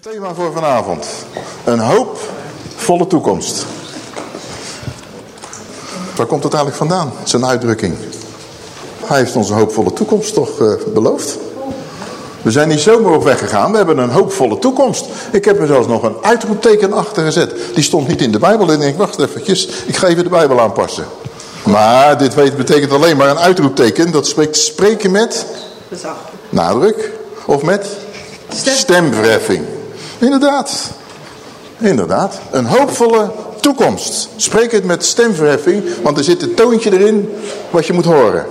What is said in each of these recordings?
Thema voor vanavond. Een hoopvolle toekomst. Waar komt het eigenlijk vandaan, zijn uitdrukking? Hij heeft ons een hoopvolle toekomst toch uh, beloofd? We zijn niet zomaar op weg gegaan, we hebben een hoopvolle toekomst. Ik heb er zelfs nog een uitroepteken achter gezet. Die stond niet in de Bijbel en ik denk, wacht eventjes, ik ga even de Bijbel aanpassen. Maar dit weet, betekent alleen maar een uitroepteken. Dat spreekt spreken met Gezag. nadruk of met Stem. stemverheffing. Inderdaad. Inderdaad. Een hoopvolle toekomst. Spreek het met stemverheffing, want er zit een toontje erin wat je moet horen.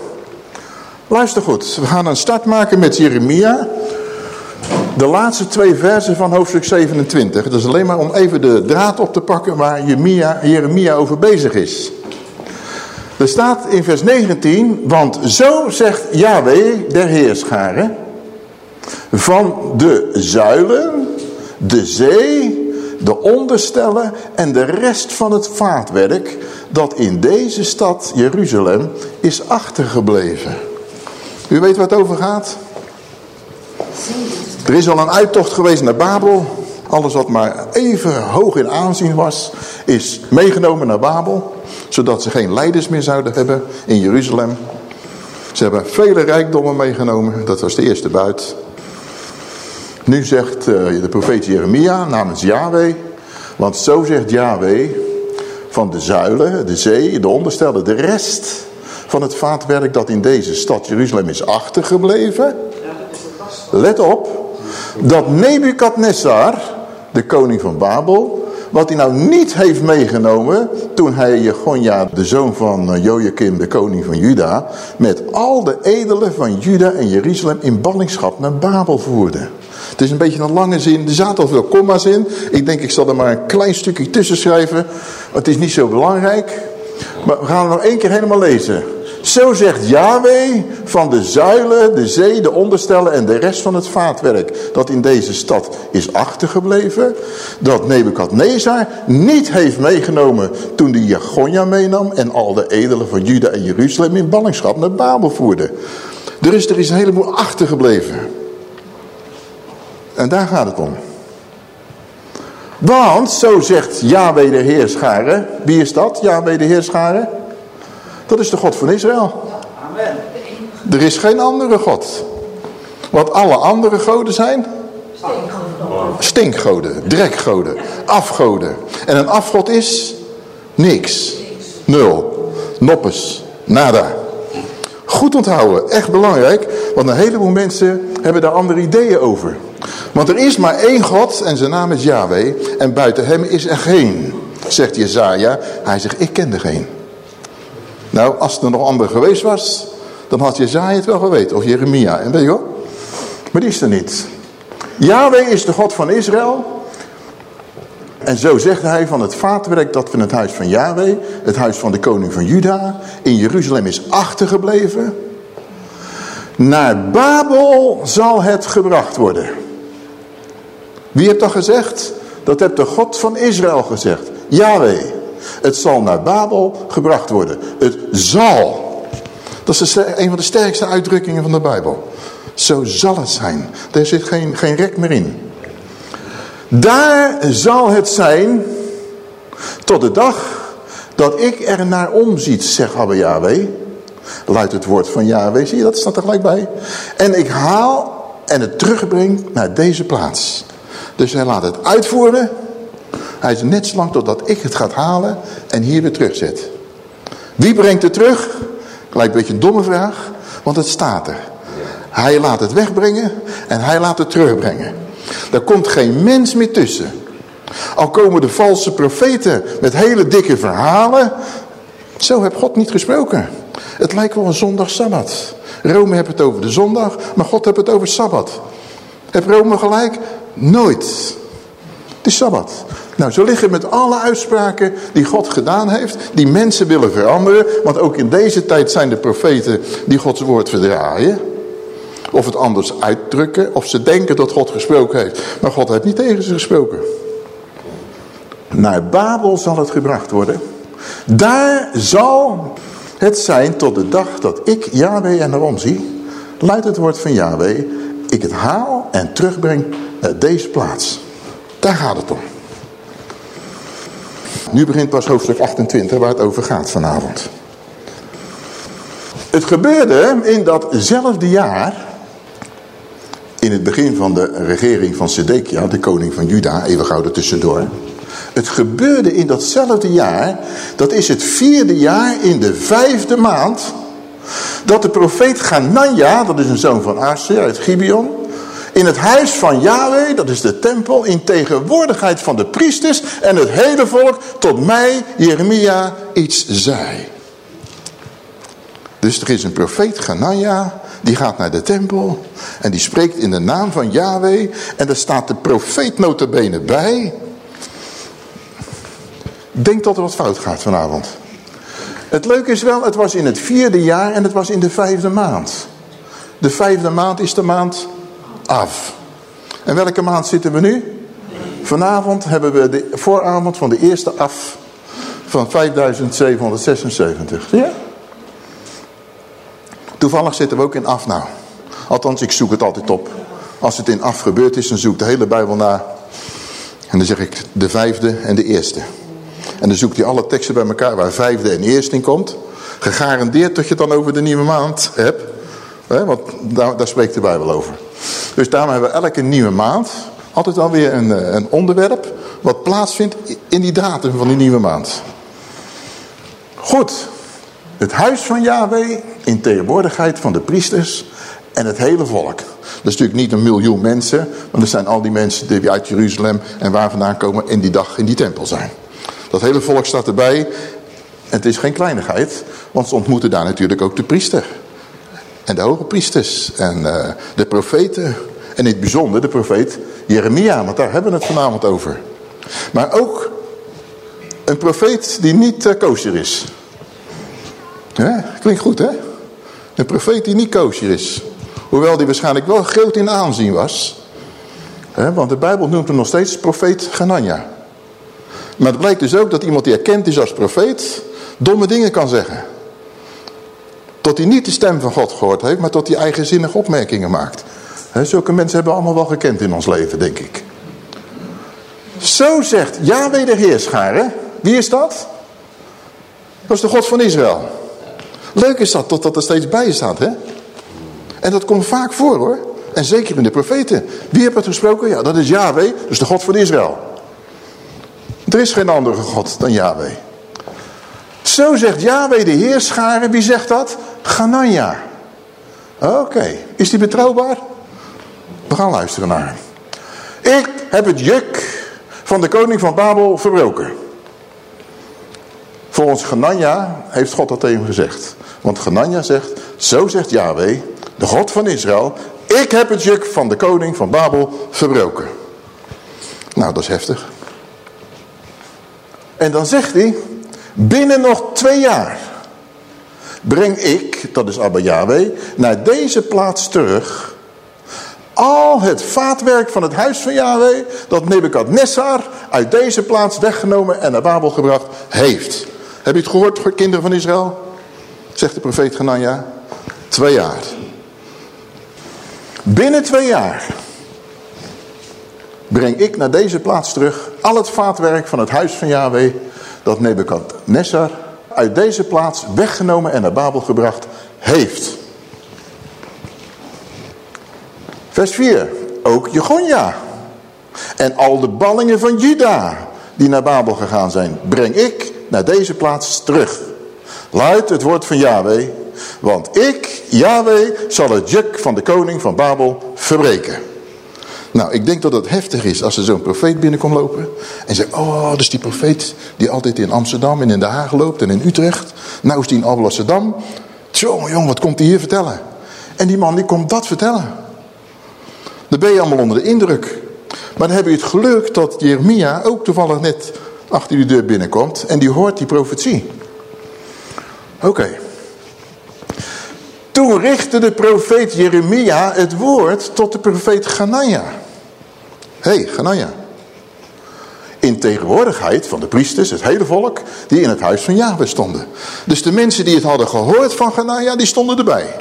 Luister goed, we gaan een start maken met Jeremia. De laatste twee versen van hoofdstuk 27. Dat is alleen maar om even de draad op te pakken waar Jeremia, Jeremia over bezig is. Er staat in vers 19, want zo zegt Yahweh der Heerscharen, van de zuilen, de zee, de onderstellen en de rest van het vaatwerk dat in deze stad Jeruzalem is achtergebleven. U weet waar het over gaat? Er is al een uittocht geweest naar Babel. Alles wat maar even hoog in aanzien was, is meegenomen naar Babel. Zodat ze geen leiders meer zouden hebben in Jeruzalem. Ze hebben vele rijkdommen meegenomen. Dat was de eerste buit. Nu zegt uh, de profeet Jeremia namens Yahweh. Want zo zegt Yahweh van de zuilen, de zee, de onderstellen, de rest van het vaatwerk dat in deze stad Jeruzalem is achtergebleven. Let op, dat Nebukadnessar, de koning van Babel, wat hij nou niet heeft meegenomen toen hij Jegonja, de zoon van Joachim, de koning van Juda, met al de edelen van Juda en Jeruzalem in ballingschap naar Babel voerde. Het is een beetje een lange zin, er zaten al veel komma's in. Ik denk ik zal er maar een klein stukje tussen schrijven, het is niet zo belangrijk. Maar we gaan het nog één keer helemaal lezen. Zo zegt Yahweh van de zuilen, de zee, de onderstellen en de rest van het vaatwerk dat in deze stad is achtergebleven. Dat Nebukadnezar niet heeft meegenomen toen die Jagonja meenam en al de edelen van Juda en Jeruzalem in ballingschap naar Babel voerde. Er is er is een heleboel achtergebleven. En daar gaat het om. Want, zo zegt Yahweh de Heerscharen. Wie is dat, Yahweh de Heerscharen? Dat is de God van Israël. Amen. Er is geen andere God. Wat alle andere goden zijn? Stinkgoden, drekgoden, afgoden. En een afgod is? Niks. Nul. Noppes. Nada. Goed onthouden, echt belangrijk. Want een heleboel mensen hebben daar andere ideeën over. Want er is maar één God en zijn naam is Yahweh. En buiten hem is er geen, zegt Jezaja. Hij zegt, ik ken er geen. Nou, als er nog ander geweest was, dan had Jezaja het wel geweten. Of Jeremia, en weet je wel. Maar die is er niet. Yahweh is de God van Israël. En zo zegt hij van het vaatwerk dat van het huis van Yahweh, het huis van de koning van Juda, in Jeruzalem is achtergebleven. Naar Babel zal het gebracht worden. Wie heeft dat gezegd? Dat heeft de God van Israël gezegd. Yahweh. Het zal naar Babel gebracht worden. Het zal. Dat is een van de sterkste uitdrukkingen van de Bijbel. Zo zal het zijn. Er zit geen, geen rek meer in. Daar zal het zijn tot de dag dat ik er naar omziet, zegt Abba Yahweh. Luidt het woord van Yahweh, zie je dat staat er gelijk bij. En ik haal en het terugbreng naar deze plaats. Dus hij laat het uitvoeren. Hij is net zo lang totdat ik het ga halen en hier weer terugzet. Wie brengt het terug? Lijkt een beetje een domme vraag, want het staat er. Hij laat het wegbrengen en hij laat het terugbrengen. Daar komt geen mens meer tussen. Al komen de valse profeten met hele dikke verhalen. Zo heeft God niet gesproken. Het lijkt wel een zondag sabbat. Rome heeft het over de zondag, maar God heeft het over sabbat. Heb Rome gelijk? Nooit. Het is sabbat. Nou, zo liggen met alle uitspraken die God gedaan heeft, die mensen willen veranderen. Want ook in deze tijd zijn de profeten die Gods woord verdraaien. Of het anders uitdrukken, of ze denken dat God gesproken heeft. Maar God heeft niet tegen ze gesproken. Naar Babel zal het gebracht worden. Daar zal het zijn tot de dag dat ik Yahweh en erom zie. Luidt het woord van Yahweh. Ik het haal en terugbreng naar deze plaats. Daar gaat het om. Nu begint pas hoofdstuk 28 waar het over gaat vanavond. Het gebeurde in datzelfde jaar, in het begin van de regering van Sedekia, de koning van Juda, even gauw er tussendoor. Het gebeurde in datzelfde jaar, dat is het vierde jaar in de vijfde maand, dat de profeet Ganania, dat is een zoon van Aser uit Gibeon, in het huis van Yahweh, dat is de tempel, in tegenwoordigheid van de priesters en het hele volk, tot mij, Jeremia, iets zei. Dus er is een profeet, Ganania, die gaat naar de tempel en die spreekt in de naam van Yahweh. En er staat de profeet notabene bij. Denk dat er wat fout gaat vanavond. Het leuke is wel, het was in het vierde jaar en het was in de vijfde maand. De vijfde maand is de maand af. En welke maand zitten we nu? Vanavond hebben we de vooravond van de eerste af van 5776. Zie je? Toevallig zitten we ook in af nou. Althans, ik zoek het altijd op. Als het in af gebeurd is, dan zoek ik de hele Bijbel na. En dan zeg ik de vijfde en de eerste. En dan zoekt hij alle teksten bij elkaar waar vijfde en eerste in komt. Gegarandeerd dat je het dan over de nieuwe maand hebt. Want daar, daar spreekt de Bijbel over. Dus daarom hebben we elke nieuwe maand altijd alweer een, eh, een onderwerp wat plaatsvindt in die datum van die nieuwe maand. Goed, het huis van Yahweh in tegenwoordigheid van de priesters en het hele volk. Dat is natuurlijk niet een miljoen mensen, maar dat zijn al die mensen die uit Jeruzalem en waar vandaan komen in die dag in die tempel zijn. Dat hele volk staat erbij. En het is geen kleinigheid, want ze ontmoeten daar natuurlijk ook de priester. En de hoge priesters en uh, de profeten. En in het bijzonder de profeet Jeremia, want daar hebben we het vanavond over. Maar ook een profeet die niet uh, is. Klinkt goed, hè? Een profeet die niet kosher is. Hoewel die waarschijnlijk wel groot in aanzien was. Want de Bijbel noemt hem nog steeds profeet Ganania. Maar het blijkt dus ook dat iemand die erkend is als profeet... domme dingen kan zeggen. Tot hij niet de stem van God gehoord heeft... maar tot hij eigenzinnige opmerkingen maakt. zulke mensen hebben we allemaal wel gekend in ons leven, denk ik. Zo zegt Yahweh de Heerscharen. Wie is dat? Dat is de God van Israël. Leuk is dat, totdat er steeds bij staat, hè? En dat komt vaak voor, hoor. En zeker in de profeten. Wie heeft het gesproken? Ja, dat is Yahweh, dus de God van Israël. Er is geen andere God dan Yahweh. Zo zegt Yahweh de Heerscharen. Wie zegt dat? Ganania. Oké. Is die betrouwbaar? We gaan luisteren naar hem. Ik heb het juk van de koning van Babel verbroken. Volgens Ganania heeft God dat tegen gezegd. Want Ganania zegt, zo zegt Yahweh, de God van Israël. Ik heb het juk van de koning van Babel verbroken. Nou, dat is heftig. En dan zegt hij, binnen nog twee jaar breng ik, dat is Abba Yahweh, naar deze plaats terug al het vaatwerk van het huis van Yahweh, dat Nebukadnessar uit deze plaats weggenomen en naar Babel gebracht heeft. Heb je het gehoord, kinderen van Israël? Zegt de profeet Ganania. Twee jaar. Binnen twee jaar breng ik naar deze plaats terug al het vaatwerk van het huis van Yahweh dat Nebukadnessar uit deze plaats weggenomen en naar Babel gebracht heeft. Vers 4. Ook Jegonja en al de ballingen van Juda die naar Babel gegaan zijn, breng ik naar deze plaats terug. Luidt het woord van Yahweh, want ik, Yahweh, zal het juk van de koning van Babel verbreken. Nou, ik denk dat het heftig is als er zo'n profeet binnenkomt lopen. En zegt, oh, dat is die profeet die altijd in Amsterdam en in Den Haag loopt en in Utrecht. Nou is die in Alblasserdam. Tjonge, jong, wat komt hij hier vertellen? En die man die komt dat vertellen. Dan ben je allemaal onder de indruk. Maar dan heb je het geluk dat Jeremia ook toevallig net achter die deur binnenkomt. En die hoort die profetie. Oké. Toen richtte de profeet Jeremia het woord tot de profeet Ganania. Hé, hey. In tegenwoordigheid van de priesters, het hele volk, die in het huis van Yahweh stonden. Dus de mensen die het hadden gehoord van Ganania, die stonden erbij.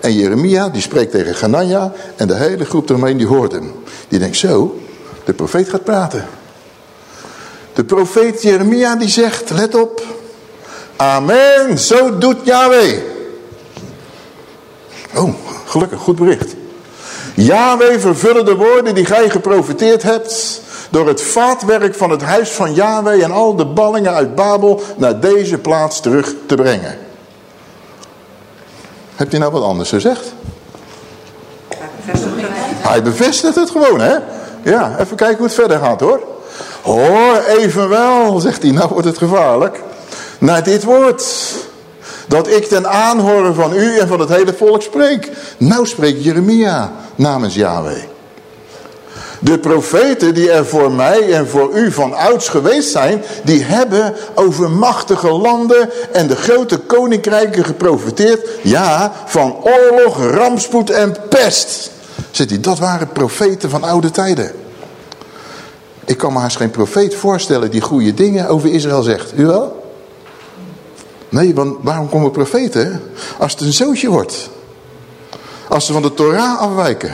En Jeremia, die spreekt tegen Ganania en de hele groep eromheen, die hoort hem. Die denkt zo, de profeet gaat praten. De profeet Jeremia die zegt, let op. Amen, zo doet Yahweh. Oh, gelukkig, goed bericht. Yahweh vervullen de woorden die gij geprofiteerd hebt door het vaatwerk van het huis van Yahweh en al de ballingen uit Babel naar deze plaats terug te brengen. Hebt u nou wat anders gezegd? Hij bevestigt het gewoon, hè? Ja, even kijken hoe het verder gaat, hoor. Hoor evenwel, zegt hij, nou wordt het gevaarlijk. Naar dit woord, dat ik ten aanhoren van u en van het hele volk spreek. Nou spreekt Jeremia namens Yahweh. De profeten die er voor mij en voor u van ouds geweest zijn, die hebben over machtige landen en de grote koninkrijken geprofiteerd. Ja, van oorlog, rampspoed en pest. Zegt hij, dat waren profeten van oude tijden. Ik kan me haast geen profeet voorstellen die goede dingen over Israël zegt. U wel? Nee, want waarom komen profeten? Als het een zootje wordt. Als ze van de Torah afwijken.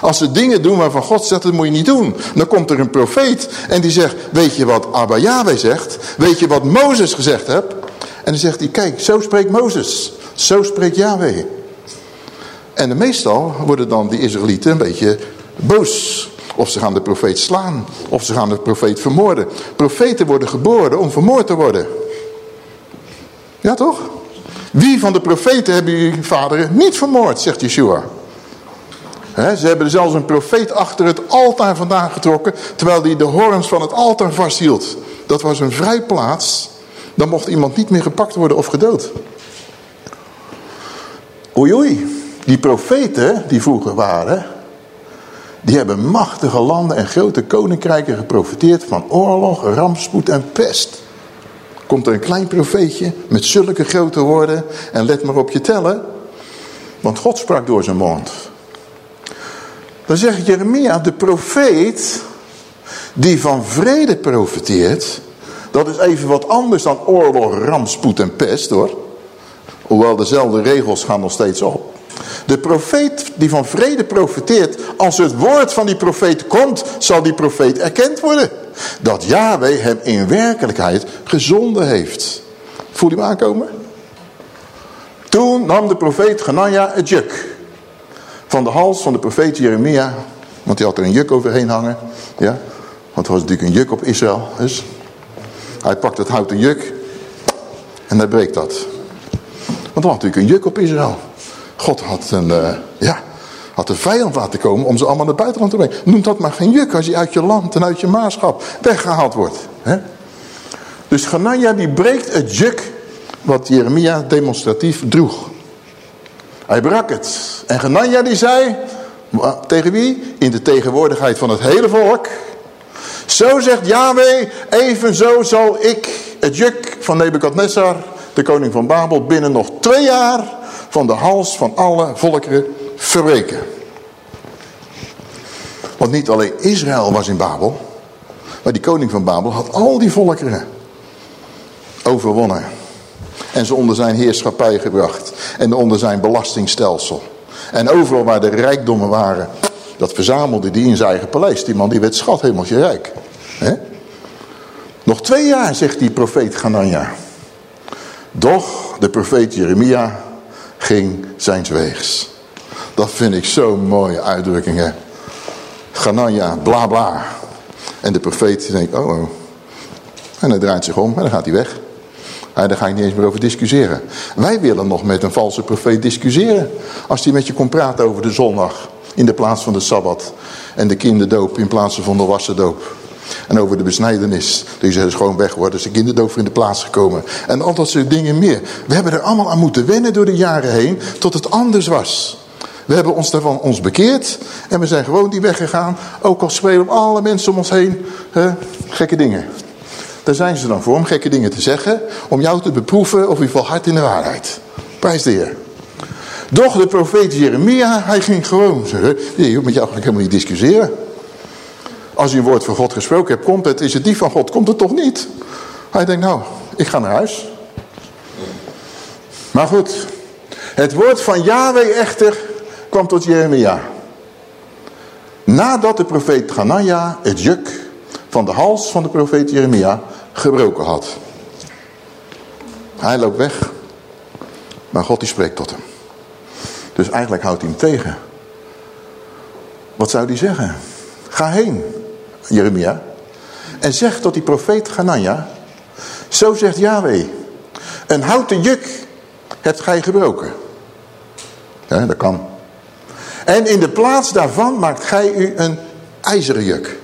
Als ze dingen doen waarvan God zegt, dat moet je niet doen. Dan komt er een profeet en die zegt, weet je wat Abba Yahweh zegt? Weet je wat Mozes gezegd hebt? En dan zegt hij, kijk, zo spreekt Mozes. Zo spreekt Yahweh. En meestal worden dan die Israëlieten een beetje boos. Of ze gaan de profeet slaan. Of ze gaan de profeet vermoorden. Profeten worden geboren om vermoord te worden. Ja toch? Wie van de profeten hebben jullie vaderen niet vermoord, zegt Yeshua ze hebben zelfs een profeet achter het altaar vandaan getrokken, terwijl hij de horens van het altaar vasthield. Dat was een vrijplaats. Dan mocht iemand niet meer gepakt worden of gedood. Oei oei, die profeten die vroeger waren, die hebben machtige landen en grote koninkrijken geprofiteerd van oorlog, rampspoed en pest. Komt er een klein profeetje met zulke grote woorden en let maar op je tellen. Want God sprak door zijn mond. Dan zegt Jeremia, de profeet die van vrede profeteert, dat is even wat anders dan oorlog, rampspoed en pest hoor. Hoewel dezelfde regels gaan nog steeds op. De profeet die van vrede profeteert, als het woord van die profeet komt, zal die profeet erkend worden. Dat Yahweh hem in werkelijkheid gezonden heeft. Voel je hem aankomen? Toen nam de profeet Genanja het juk van de hals van de profeet Jeremia. Want die had er een juk overheen hangen. Ja, want er was natuurlijk een juk op Israël. Dus hij pakt het houten juk. En hij breekt dat. Want er was natuurlijk een juk op Israël. God had een, uh, ja, had een vijand laten komen om ze allemaal naar buitenland te brengen. Noem dat maar geen juk als je uit je land en uit je maatschap weggehaald wordt. Hè? Dus Ganania die breekt het juk wat Jeremia demonstratief droeg. Hij brak het. En Genanja die zei, tegen wie? In de tegenwoordigheid van het hele volk. Zo zegt Yahweh, evenzo zal ik het juk van Nebukadnessar, de koning van Babel, binnen nog twee jaar van de hals van alle volkeren verbreken. Want niet alleen Israël was in Babel, maar die koning van Babel had al die volkeren overwonnen. En ze onder zijn heerschappij gebracht. En onder zijn belastingstelsel. En overal waar de rijkdommen waren, dat verzamelde die in zijn eigen paleis. Die man die werd schat helemaal rijk. Nog twee jaar, zegt die profeet Ganania. Doch de profeet Jeremia ging zijn weegs. Dat vind ik zo'n mooie uitdrukkingen. Ganania, bla bla. En de profeet denkt, oh, oh. En hij draait zich om en dan gaat hij weg. Ja, daar ga ik niet eens meer over discussiëren. Wij willen nog met een valse profeet discussiëren. Als die met je komt praten over de zondag in de plaats van de Sabbat. En de kinderdoop in plaats van de wassendoop. En over de besnijdenis. Die ze dus gewoon weg worden. Dus de kinderdoop in de plaats gekomen. En al dat soort dingen meer. We hebben er allemaal aan moeten wennen door de jaren heen. Tot het anders was. We hebben ons daarvan ons bekeerd en we zijn gewoon die weg gegaan. Ook al spelen alle mensen om ons heen gekke dingen. Daar zijn ze dan voor om gekke dingen te zeggen. Om jou te beproeven of je hard in de waarheid. Prijs de Heer. Doch de profeet Jeremia, hij ging gewoon zeggen. Met jou ga ik helemaal niet discussiëren. Als je een woord van God gesproken hebt, komt het. Is het die van God, komt het toch niet? Hij denkt, nou, ik ga naar huis. Maar goed, het woord van Yahweh echter kwam tot Jeremia. Nadat de profeet Ganania het juk van de hals van de profeet Jeremia gebroken had. Hij loopt weg, maar God die spreekt tot hem. Dus eigenlijk houdt hij hem tegen. Wat zou hij zeggen? Ga heen, Jeremia, en zeg tot die profeet Ganania, zo zegt Yahweh, een houten juk hebt gij gebroken. Ja, dat kan. En in de plaats daarvan maakt gij u een ijzeren juk.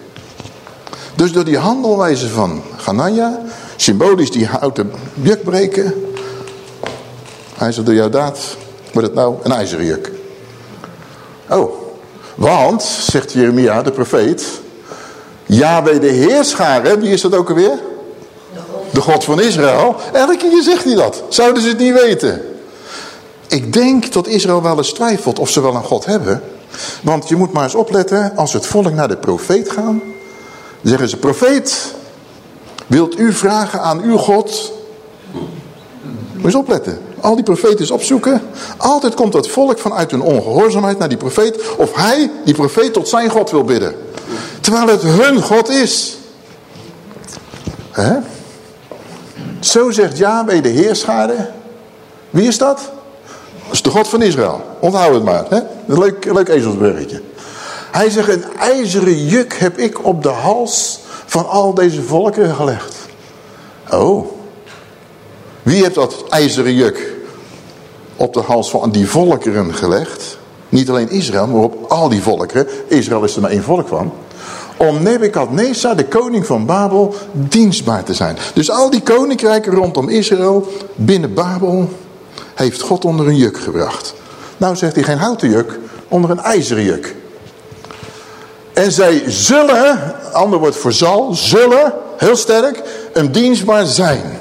Dus door die handelwijze van Ganania, symbolisch die houten juk breken. Hij zegt door jouw daad, wordt het nou een ijzeren juk. Oh, want, zegt Jeremia, de profeet, Yahweh de heerscharen, wie is dat ook alweer? De God van Israël. Elke keer zegt hij dat. Zouden ze het niet weten? Ik denk dat Israël wel eens twijfelt of ze wel een God hebben. Want je moet maar eens opletten, als het volk naar de profeet gaan, zeggen ze, profeet, wilt u vragen aan uw God? Moet eens opletten. Al die profeten opzoeken. Altijd komt dat volk vanuit hun ongehoorzaamheid naar die profeet. Of hij, die profeet, tot zijn God wil bidden. Terwijl het hun God is. Hè? Zo zegt Yahweh de heerschade. Wie is dat? Dat is de God van Israël. Onthoud het maar. Hè? Een leuk, leuk ezelsburgertje. Hij zegt, een ijzeren juk heb ik op de hals van al deze volken gelegd. Oh. Wie heeft dat ijzeren juk op de hals van die volkeren gelegd? Niet alleen Israël, maar op al die volkeren. Israël is er maar één volk van. Om Nebukadnezar, de koning van Babel, dienstbaar te zijn. Dus al die koninkrijken rondom Israël, binnen Babel, heeft God onder een juk gebracht. Nou zegt hij geen houten juk, onder een ijzeren juk. En zij zullen, ander woord voor zal, zullen, heel sterk, een dienstbaar zijn.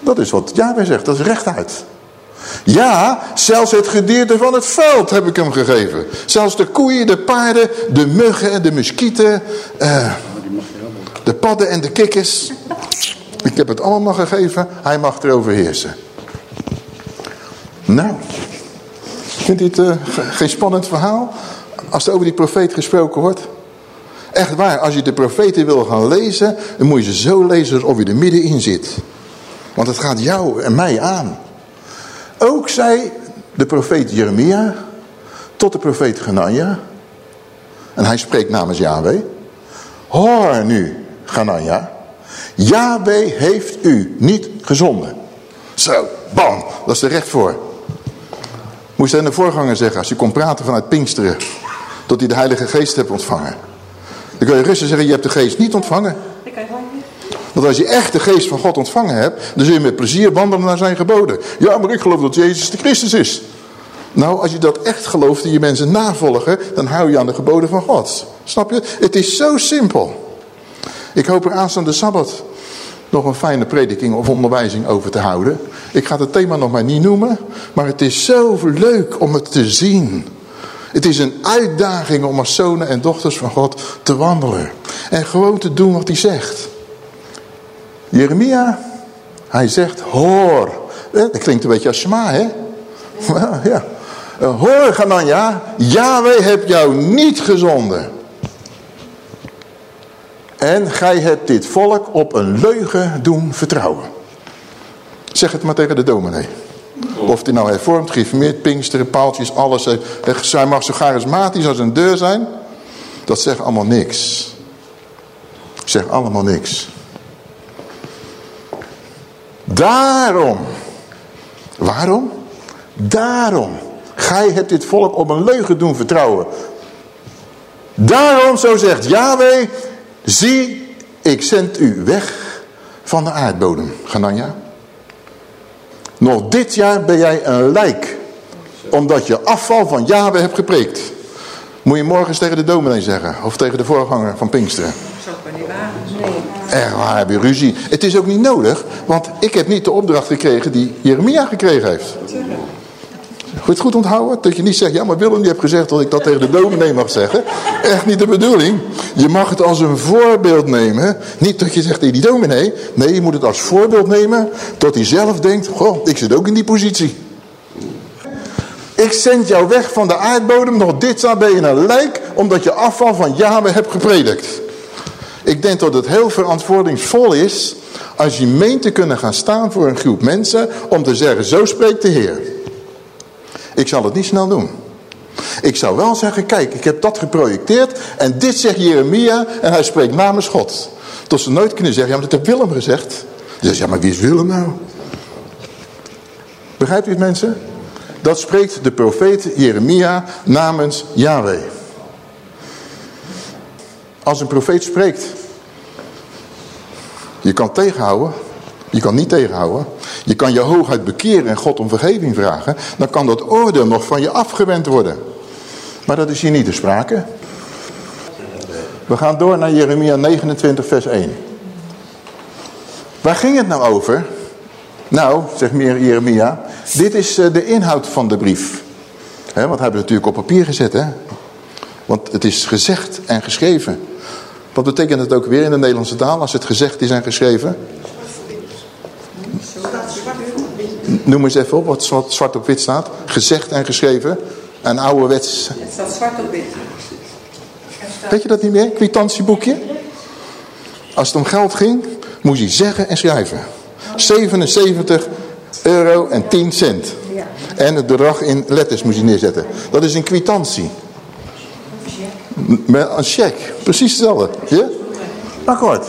Dat is wat Jabez zegt, dat is rechtuit. Ja, zelfs het gedierte van het veld heb ik hem gegeven. Zelfs de koeien, de paarden, de muggen, de muskieten, uh, de padden en de kikkers. Ik heb het allemaal gegeven, hij mag erover heersen. Nou, vindt het uh, geen spannend verhaal? Als er over die profeet gesproken wordt. Echt waar, als je de profeten wil gaan lezen, dan moet je ze zo lezen alsof je er middenin zit. Want het gaat jou en mij aan. Ook zei de profeet Jeremia tot de profeet Ganania. En hij spreekt namens Yahweh. Hoor nu, Ganania. Yahweh heeft u niet gezonden. Zo, bam, dat is er recht voor. Moest hij aan de voorganger zeggen, als je kon praten vanuit Pinksteren, tot hij de Heilige Geest hebt ontvangen. Dan kun je rustig zeggen, je hebt de geest niet ontvangen. Want als je echt de geest van God ontvangen hebt, dan zul je met plezier wandelen naar zijn geboden. Ja, maar ik geloof dat Jezus de Christus is. Nou, als je dat echt gelooft en je mensen navolgen, dan hou je aan de geboden van God. Snap je? Het is zo simpel. Ik hoop er aanstaande Sabbat nog een fijne prediking of onderwijzing over te houden. Ik ga het thema nog maar niet noemen, maar het is zo leuk om het te zien. Het is een uitdaging om als zonen en dochters van God te wandelen. En gewoon te doen wat hij zegt. Jeremia, hij zegt hoor. Dat klinkt een beetje als Shema, hè? Ja. Hoor, Ganania, Yahweh hebt jou niet gezonden. En gij hebt dit volk op een leugen doen vertrouwen. Zeg het maar tegen de dominee. Of die nou hervormt, geïnformeerd, pinksteren, paaltjes, alles. Zij mag zo charismatisch als een deur zijn. Dat zegt allemaal niks. Zegt allemaal niks. Daarom. Waarom? Daarom. Gij hebt dit volk op een leugen doen vertrouwen. Daarom, zo zegt Yahweh, zie, ik zend u weg van de aardbodem, Ganania. Nog dit jaar ben jij een lijk Omdat je afval van Yahweh hebt gepreekt. Moet je morgen eens tegen de dominee zeggen. Of tegen de voorganger van Pinksteren. Zou ik maar niet wagen. Echt waar, heb je ruzie. Het is ook niet nodig. Want ik heb niet de opdracht gekregen die Jeremia gekregen heeft. Goed, goed onthouden? Dat je niet zegt, ja maar Willem die heeft gezegd dat ik dat tegen de dominee mag zeggen. Echt niet de bedoeling. Je mag het als een voorbeeld nemen. Niet dat je zegt tegen die dominee. Nee, je moet het als voorbeeld nemen. Dat hij zelf denkt, goh, ik zit ook in die positie. Ik zend jou weg van de aardbodem, nog dit jaar ben je een lijk, omdat je afval van Yahweh hebt gepredikt. Ik denk dat het heel verantwoordingsvol is, als je meent te kunnen gaan staan voor een groep mensen, om te zeggen, zo spreekt de Heer. Ik zal het niet snel doen. Ik zou wel zeggen, kijk, ik heb dat geprojecteerd en dit zegt Jeremia en hij spreekt namens God. Tot ze nooit kunnen zeggen, ja, maar dat heeft Willem gezegd. Dus ja, maar wie is Willem nou? Begrijpt u het mensen? Dat spreekt de profeet Jeremia namens Yahweh. Als een profeet spreekt, je kan tegenhouden, je kan niet tegenhouden. Je kan je hoogheid bekeren en God om vergeving vragen. Dan kan dat oordeel nog van je afgewend worden. Maar dat is hier niet te sprake. We gaan door naar Jeremia 29 vers 1. Waar ging het nou over? Nou, zegt meer Jeremia, dit is eh, de inhoud van de brief. He, want heeft het natuurlijk op papier gezet. Hè? Want het is gezegd en geschreven. Wat betekent het ook weer in de Nederlandse taal als het gezegd is en geschreven? Noem eens even op wat zwart op wit staat. Gezegd en geschreven. Een ouderwets... Het staat zwart op wit. Weet je dat niet meer? Kwitantieboekje? Als het om geld ging, moest hij zeggen en schrijven. 77 euro en 10 cent. En het bedrag in letters moest je neerzetten. Dat is een kwitantie. Met een cheque. Precies hetzelfde. Ja? Akkoord.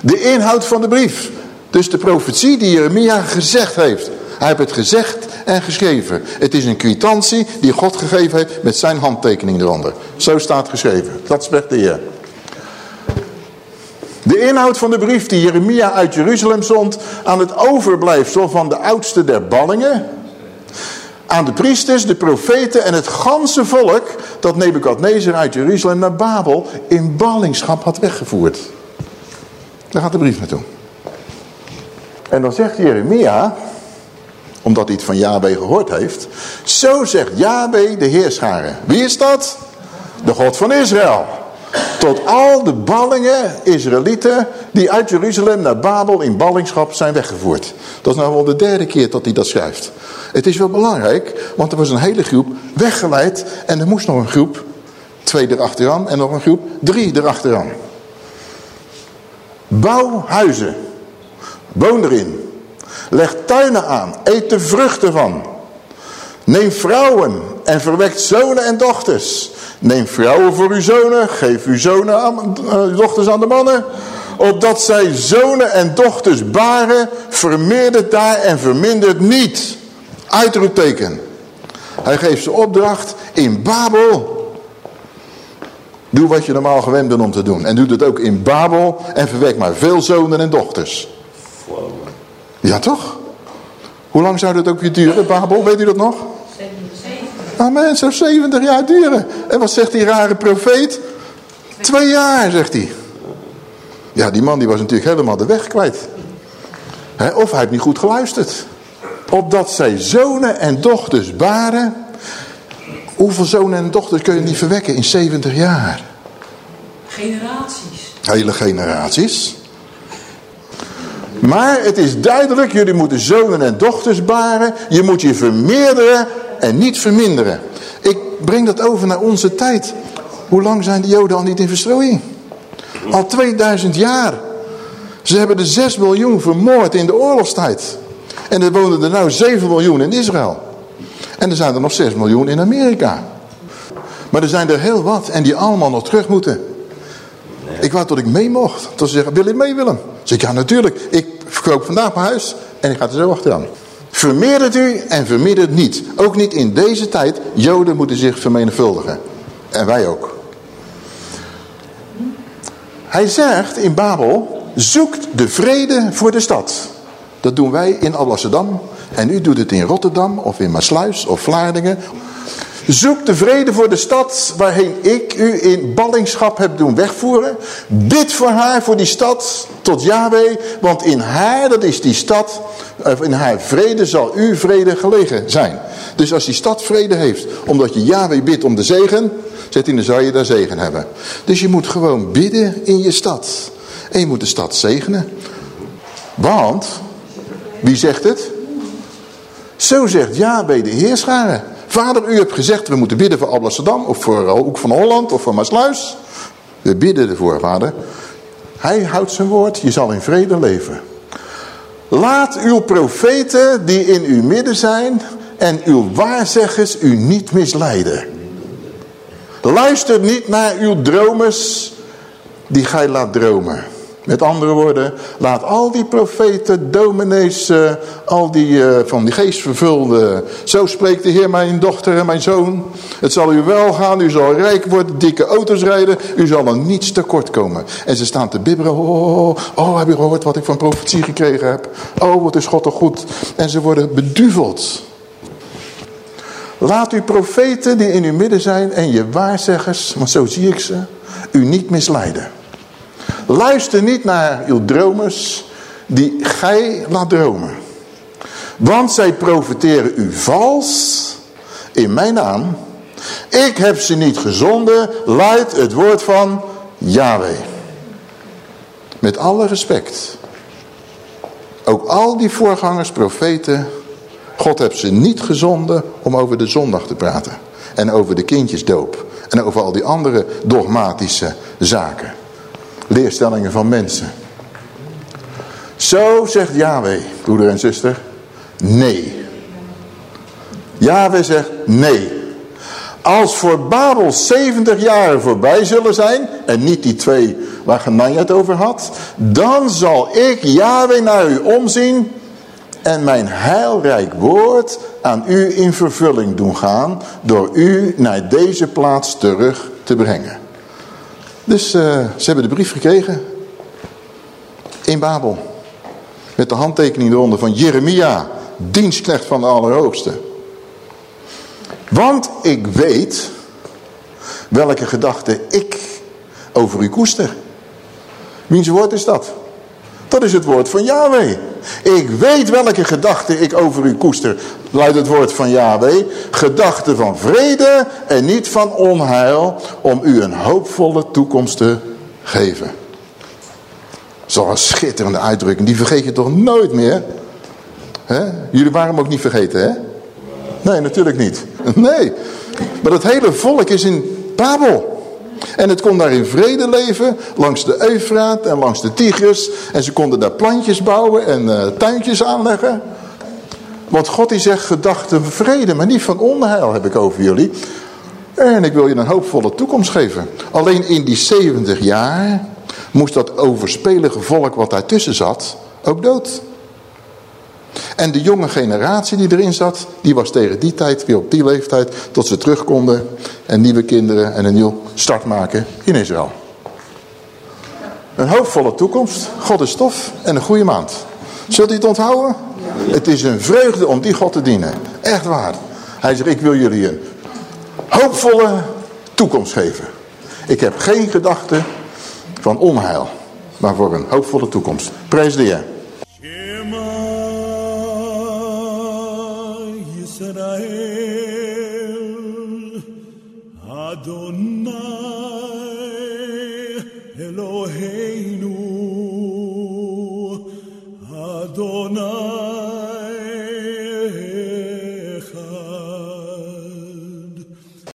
De inhoud van de brief. Dus de profetie die Jeremia gezegd heeft. Hij heeft het gezegd en geschreven. Het is een kwitantie die God gegeven heeft met zijn handtekening eronder. Zo staat geschreven. Dat spreekt de Heer. De inhoud van de brief die Jeremia uit Jeruzalem zond aan het overblijfsel van de oudste der ballingen. Aan de priesters, de profeten en het ganse volk dat Nebukadnezar uit Jeruzalem naar Babel in ballingschap had weggevoerd. Daar gaat de brief naartoe. En dan zegt Jeremia, omdat hij het van Yahweh gehoord heeft. Zo zegt Yahweh de Heerscharen. Wie is dat? De God van Israël. Tot al de ballingen, Israëlieten, die uit Jeruzalem naar Babel in ballingschap zijn weggevoerd. Dat is nou wel de derde keer dat hij dat schrijft. Het is wel belangrijk, want er was een hele groep weggeleid. En er moest nog een groep, twee erachteraan en nog een groep, drie erachteraan. Bouw huizen. Woon erin. Leg tuinen aan. Eet de vruchten van. Neem vrouwen en verwekt zonen en dochters. Neem vrouwen voor uw zonen. Geef uw zonen uh, dochters aan de mannen. Opdat zij zonen en dochters baren. Vermeerdert daar en vermindert niet. Uitroepteken. Hij geeft ze opdracht in Babel. Doe wat je normaal gewend bent om te doen. En doe het ook in Babel. En verwek maar veel zonen en dochters. Ja, toch? Hoe lang zou dat ook weer duren, Babel? Weet u dat nog? 77. Amen, het zou 70 jaar duren. En wat zegt die rare profeet? Twee jaar, zegt hij. Ja, die man die was natuurlijk helemaal de weg kwijt. of hij heeft niet goed geluisterd. Opdat zij zonen en dochters baren. Hoeveel zonen en dochters kun je niet verwekken in 70 jaar? Generaties. Hele generaties. Maar het is duidelijk, jullie moeten zonen en dochters baren. Je moet je vermeerderen en niet verminderen. Ik breng dat over naar onze tijd. Hoe lang zijn de joden al niet in verstrooiing? Al 2000 jaar. Ze hebben er 6 miljoen vermoord in de oorlogstijd. En er wonen er nou 7 miljoen in Israël. En er zijn er nog 6 miljoen in Amerika. Maar er zijn er heel wat en die allemaal nog terug moeten. Ik wou dat ik mee mocht. Tot ze zeggen, wil je mee Willem? Zeg ja natuurlijk. Ik verkoop vandaag mijn huis en ik ga er zo achteraan. Vermeerdert u en vermeerdert niet. Ook niet in deze tijd. Joden moeten zich vermenigvuldigen. En wij ook. Hij zegt in Babel, zoekt de vrede voor de stad. Dat doen wij in Alblasserdam En u doet het in Rotterdam of in Maasluis of Vlaardingen. Zoek de vrede voor de stad waarheen ik u in ballingschap heb doen wegvoeren. Bid voor haar, voor die stad, tot Yahweh. Want in haar, dat is die stad, in haar vrede zal u vrede gelegen zijn. Dus als die stad vrede heeft, omdat je Yahweh bidt om de zegen, zet in, dan zal je daar zegen hebben. Dus je moet gewoon bidden in je stad. En je moet de stad zegenen. Want, wie zegt het? Zo zegt Yahweh de Heerscharen. Vader, u hebt gezegd, we moeten bidden voor Amsterdam, of voor Hoek van Holland, of voor Maasluis. We bidden ervoor, vader. Hij houdt zijn woord, je zal in vrede leven. Laat uw profeten die in uw midden zijn en uw waarzeggers u niet misleiden. Luister niet naar uw dromers die gij laat dromen. Met andere woorden, laat al die profeten, dominees, uh, al die uh, van die geestvervulde. Zo spreekt de Heer mijn dochter en mijn zoon. Het zal u wel gaan, u zal rijk worden, dikke auto's rijden. U zal er niets tekort komen. En ze staan te bibberen. Oh, oh, oh, heb je gehoord wat ik van profetie gekregen heb? Oh, wat is God toch goed. En ze worden beduveld. Laat uw profeten die in uw midden zijn en je waarzeggers, want zo zie ik ze, u niet misleiden. Luister niet naar uw dromers die gij laat dromen. Want zij profiteren u vals in mijn naam. Ik heb ze niet gezonden, luidt het woord van Yahweh. Met alle respect. Ook al die voorgangers, profeten, God heeft ze niet gezonden om over de zondag te praten. En over de kindjesdoop. En over al die andere dogmatische zaken leerstellingen van mensen. Zo zegt Yahweh, broeder en zuster, nee. Yahweh zegt nee. Als voor Babel 70 jaren voorbij zullen zijn, en niet die twee waar Genanja het over had, dan zal ik Yahweh naar u omzien en mijn heilrijk woord aan u in vervulling doen gaan, door u naar deze plaats terug te brengen. Dus uh, ze hebben de brief gekregen. In Babel. Met de handtekening eronder van Jeremia. Dienstknecht van de Allerhoogste. Want ik weet welke gedachten ik over u koester. Wiens woord is dat? Dat is het woord van Yahweh. Ik weet welke gedachten ik over u koester. Luidt het woord van Yahweh. Gedachten van vrede en niet van onheil. Om u een hoopvolle toekomst te geven. Zo'n schitterende uitdrukking. Die vergeet je toch nooit meer? Jullie waren hem ook niet vergeten, hè? Nee, natuurlijk niet. Nee. Maar het hele volk is in Babel. En het kon daar in vrede leven, langs de Eufraat en langs de Tigris. En ze konden daar plantjes bouwen en uh, tuintjes aanleggen. Want God die zegt gedachten vrede, maar niet van onheil heb ik over jullie. En ik wil je een hoopvolle toekomst geven. Alleen in die 70 jaar moest dat overspelige volk wat daartussen zat ook dood. En de jonge generatie die erin zat, die was tegen die tijd, weer op die leeftijd, tot ze terug konden en nieuwe kinderen en een nieuw start maken in Israël. Een hoopvolle toekomst, God is tof en een goede maand. Zult u het onthouden? Het is een vreugde om die God te dienen. Echt waar. Hij zegt, ik wil jullie een hoopvolle toekomst geven. Ik heb geen gedachten van onheil, maar voor een hoopvolle toekomst. Prijs de Heer. Adonai.